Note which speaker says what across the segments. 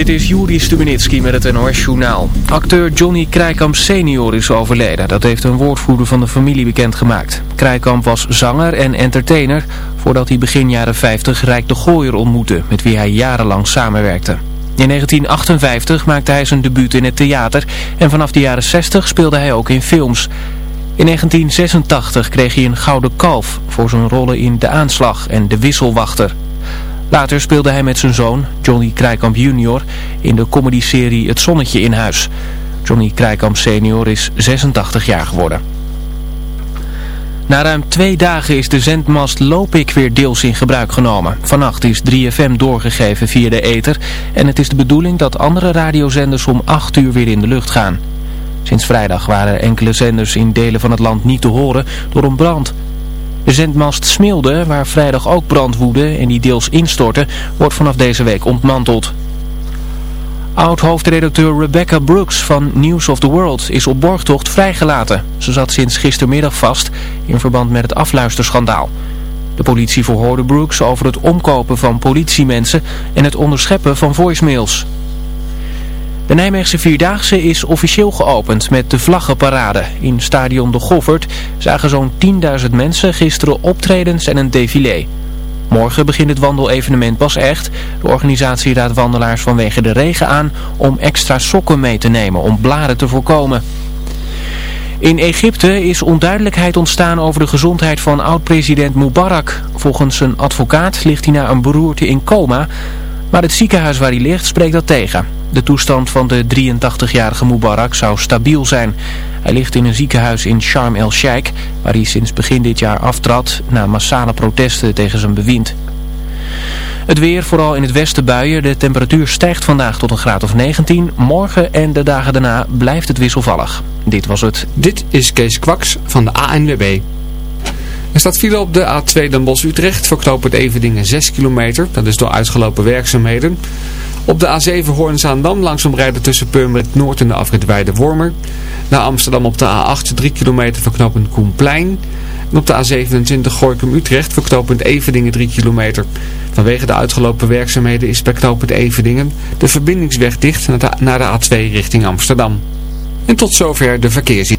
Speaker 1: Dit is Juri Stubenitski met het NOS-journaal. Acteur Johnny Krijkamp senior is overleden. Dat heeft een woordvoerder van de familie bekendgemaakt. Krijkamp was zanger en entertainer... voordat hij begin jaren 50 Rijk de Gooier ontmoette... met wie hij jarenlang samenwerkte. In 1958 maakte hij zijn debuut in het theater... en vanaf de jaren 60 speelde hij ook in films... In 1986 kreeg hij een gouden kalf voor zijn rollen in De Aanslag en De Wisselwachter. Later speelde hij met zijn zoon, Johnny Krijkamp junior, in de comedyserie Het Zonnetje in Huis. Johnny Krijkamp senior is 86 jaar geworden. Na ruim twee dagen is de zendmast Lopik weer deels in gebruik genomen. Vannacht is 3FM doorgegeven via de ether en het is de bedoeling dat andere radiozenders om 8 uur weer in de lucht gaan. Sinds vrijdag waren enkele zenders in delen van het land niet te horen door een brand. De zendmast Smilde, waar vrijdag ook brand woedde en die deels instortte, wordt vanaf deze week ontmanteld. Oud-hoofdredacteur Rebecca Brooks van News of the World is op borgtocht vrijgelaten. Ze zat sinds gistermiddag vast in verband met het afluisterschandaal. De politie verhoorde Brooks over het omkopen van politiemensen en het onderscheppen van voicemails. De Nijmeegse Vierdaagse is officieel geopend met de vlaggenparade. In stadion De Goffert zagen zo'n 10.000 mensen gisteren optredens en een défilé. Morgen begint het wandelevenement pas echt. De organisatie raadt wandelaars vanwege de regen aan om extra sokken mee te nemen om blaren te voorkomen. In Egypte is onduidelijkheid ontstaan over de gezondheid van oud-president Mubarak. Volgens een advocaat ligt hij na een beroerte in coma, maar het ziekenhuis waar hij ligt spreekt dat tegen. De toestand van de 83-jarige Mubarak zou stabiel zijn. Hij ligt in een ziekenhuis in Sharm el-Sheikh, waar hij sinds begin dit jaar aftrad na massale protesten tegen zijn bewind. Het weer, vooral in het westen buien. De temperatuur stijgt vandaag tot een graad of 19. Morgen en de dagen daarna blijft het wisselvallig. Dit was het.
Speaker 2: Dit is Kees Kwaks van de ANWB. Er staat file op de A2 Den Bosch-Utrecht voor knooppunt Evedingen 6 kilometer. Dat is door uitgelopen werkzaamheden. Op de A7 Hoorn-Zaandam langzaam rijden tussen Purmerend Noord en de afrit Weide-Wormer. Naar Amsterdam op de A8 3 kilometer voor knooppunt Koenplein. En op de A27 Gorkum-Utrecht voor knooppunt Evedingen 3 kilometer. Vanwege de uitgelopen werkzaamheden is bij knooppunt Evedingen de verbindingsweg dicht naar de A2 richting Amsterdam. En tot zover de verkeersie.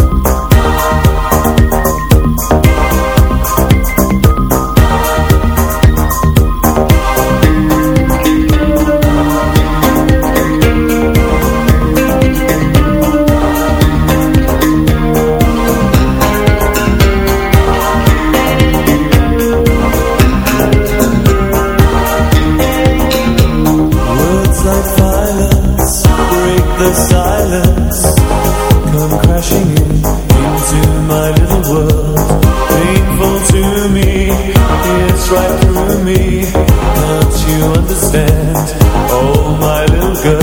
Speaker 3: Oh, my little
Speaker 4: girl.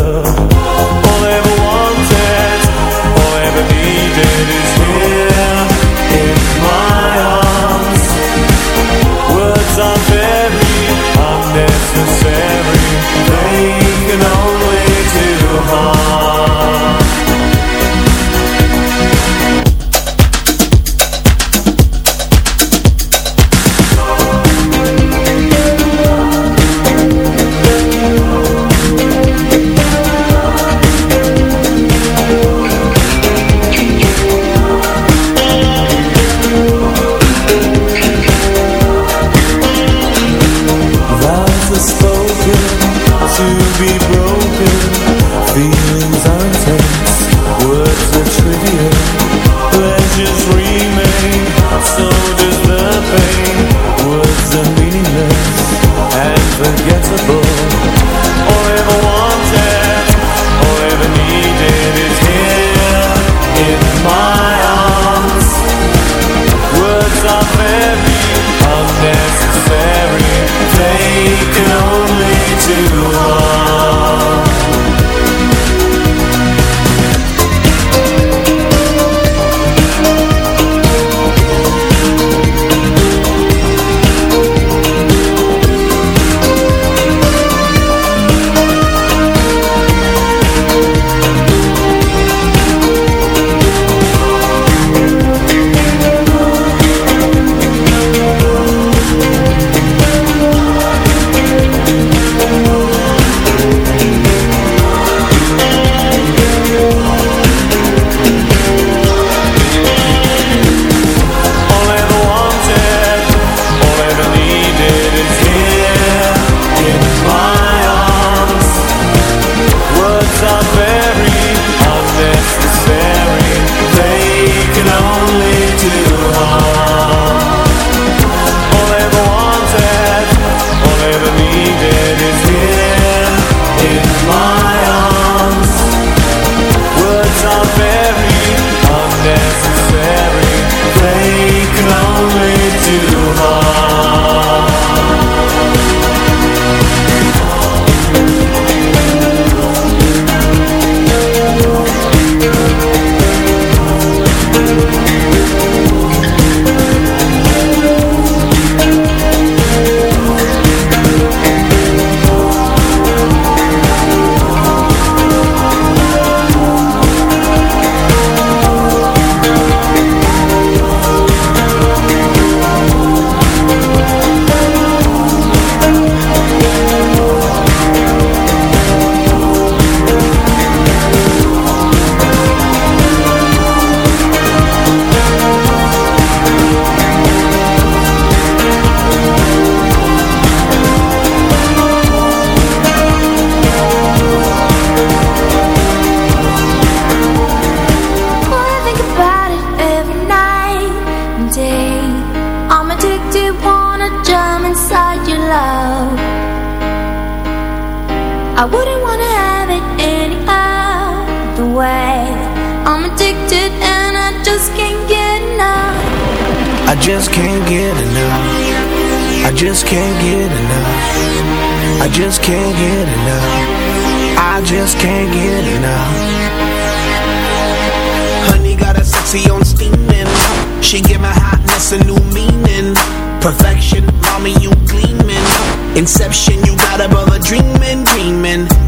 Speaker 4: Inception, you got a brother dreaming, dreaming.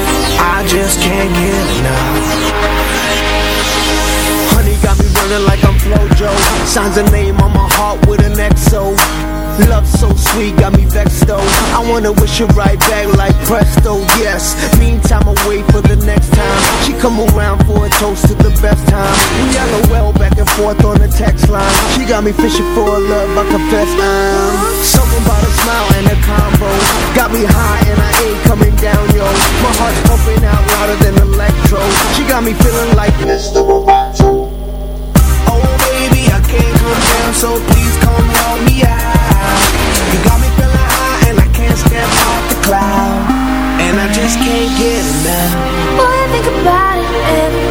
Speaker 4: I just can't get enough. Honey got me running like I'm Flojo. Signs a name on my heart with an XO Love so sweet, got me vexed though. I wanna wish her right back like presto, yes Meantime I wait for the next time. She come around for a toast to the best time. We well back and forth on the text line. She got me fishing for a love, I confess I'm Something about smile and a combo. Got me high and I ain't coming down, yo. My heart's pumping out louder than electro. She got me feeling like Mr. Roboto. Oh baby, I can't come down, so please come help me out. You got me feeling high and I can't step off the cloud. And I just can't get enough.
Speaker 5: Boy, I think about it every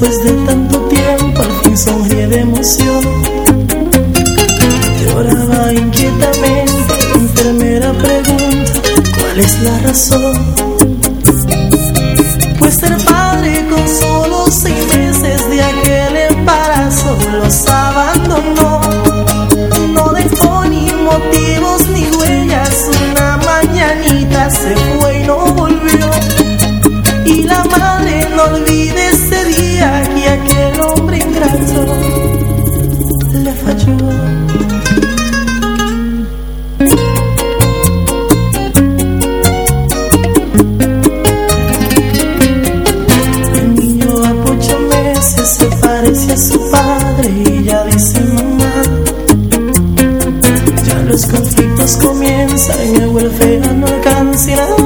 Speaker 6: después de tanto tiempo al fin sonríe de emoción. Lloraba inquietamente, la enfermera pregunta, ¿cuál es la razón? dice su padre y ya dice mamá. Ya los conflictos comienzan y el welfare no alcanza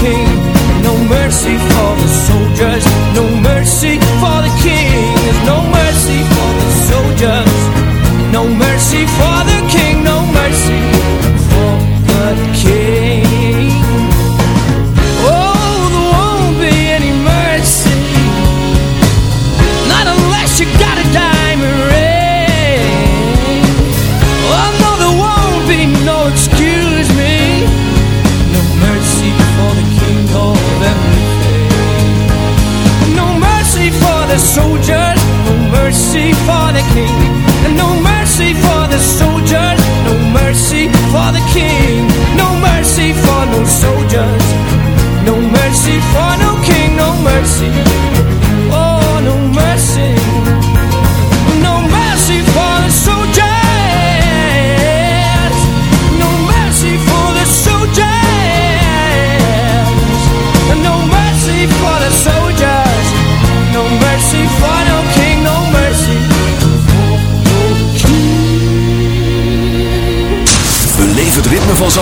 Speaker 7: King, no mercy for the soldiers.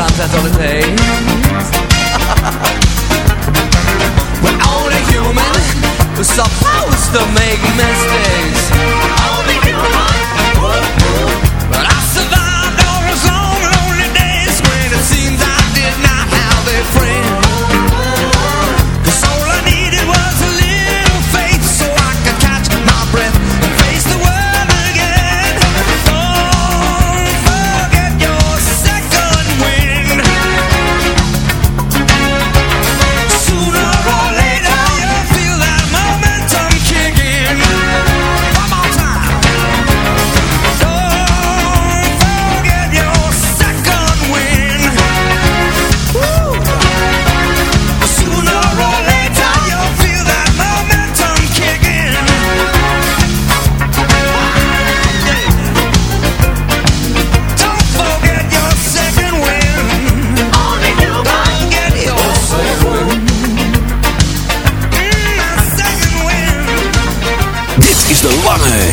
Speaker 8: Sometimes that's all it We're only human. We're supposed to make mistakes. Only human.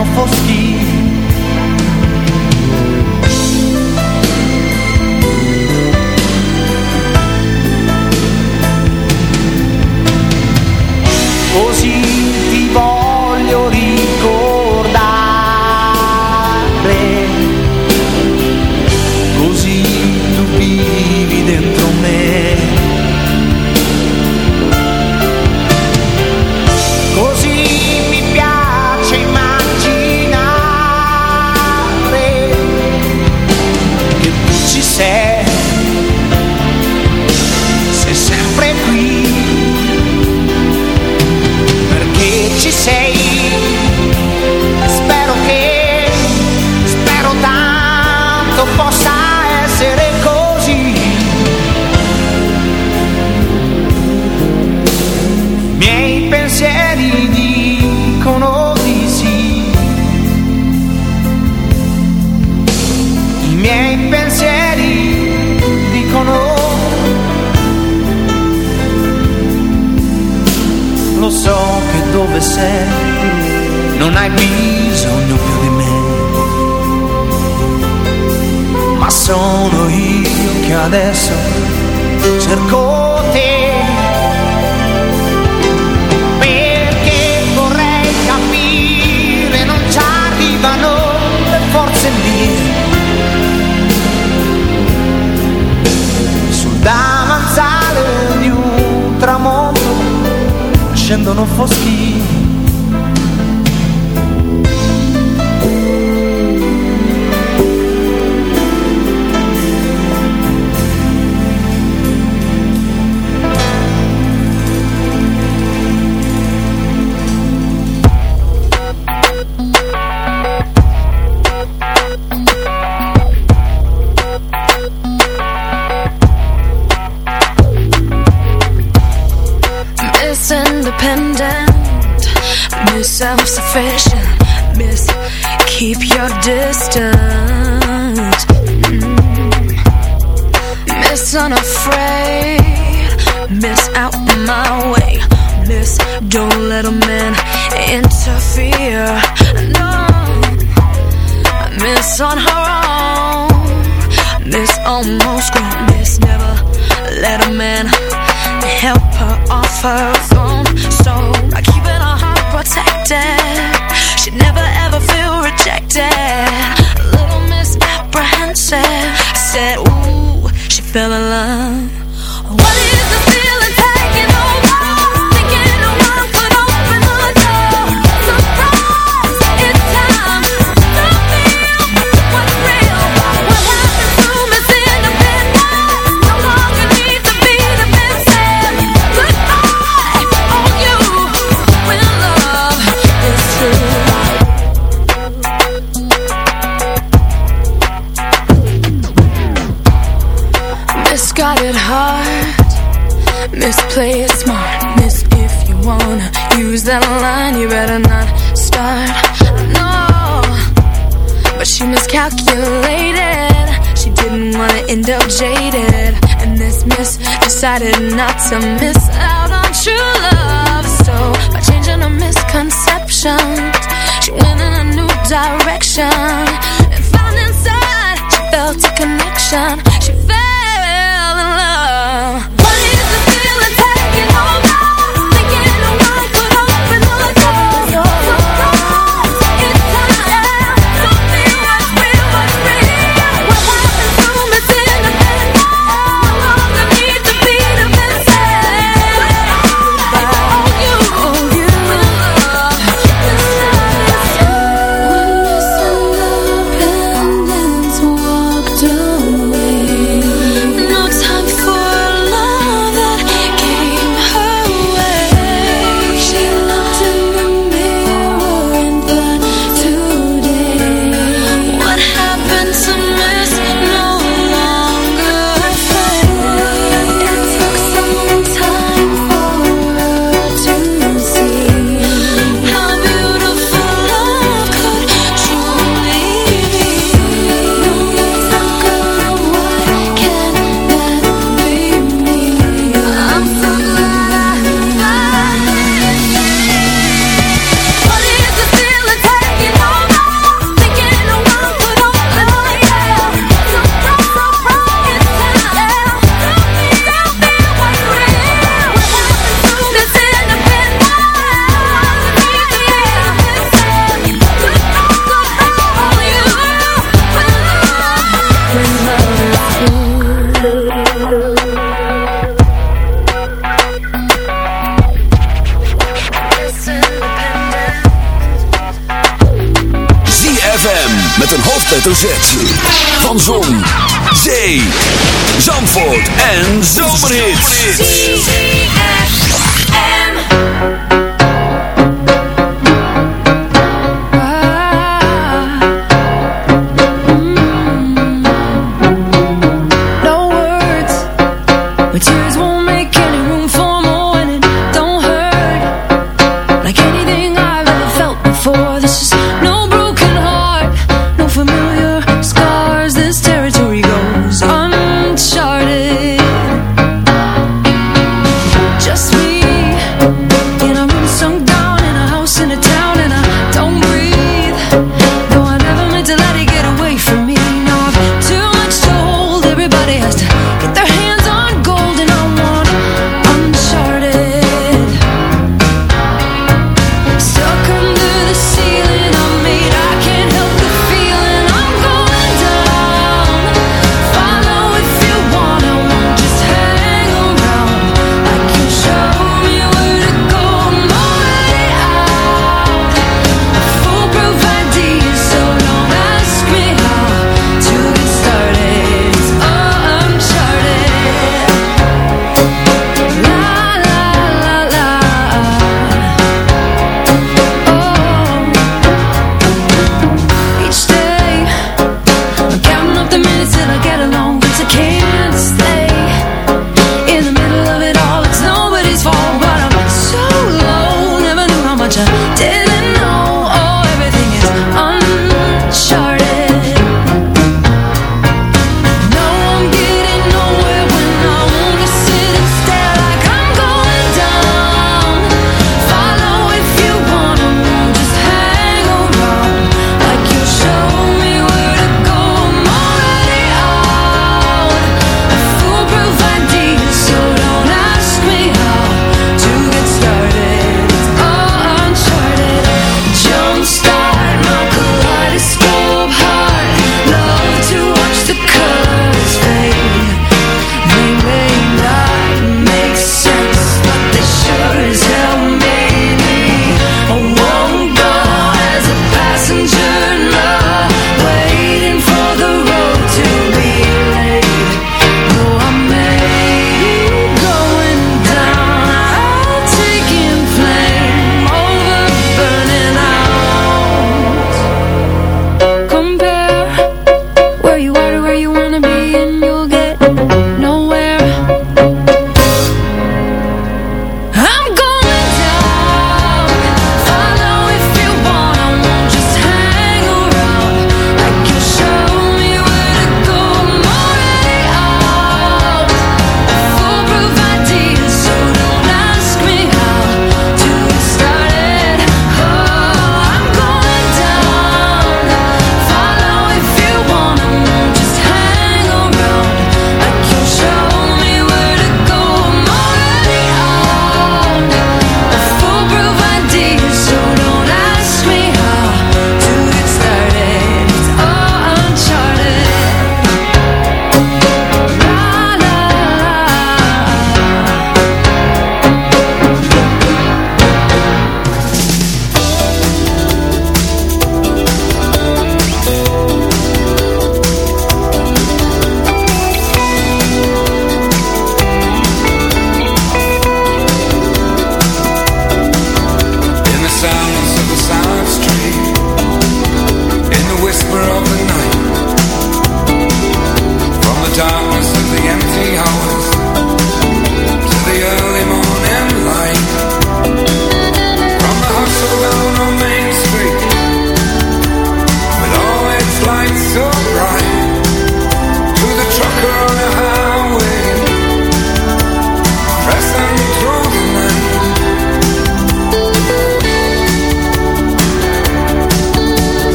Speaker 9: não fosse scendo non foschi
Speaker 10: Don't Let a Man Interfere, no, Miss On Her Own, Miss Almost Grown, Miss Never Let a Man help her off her throne. So keeping her heart protected, she'd never ever feel rejected. Little Miss Apprehensive said, Ooh, she fell in love. Up jaded. And this miss decided not to miss out on true love. So by changing her misconceptions, she went in a new direction and found inside she felt a connection. She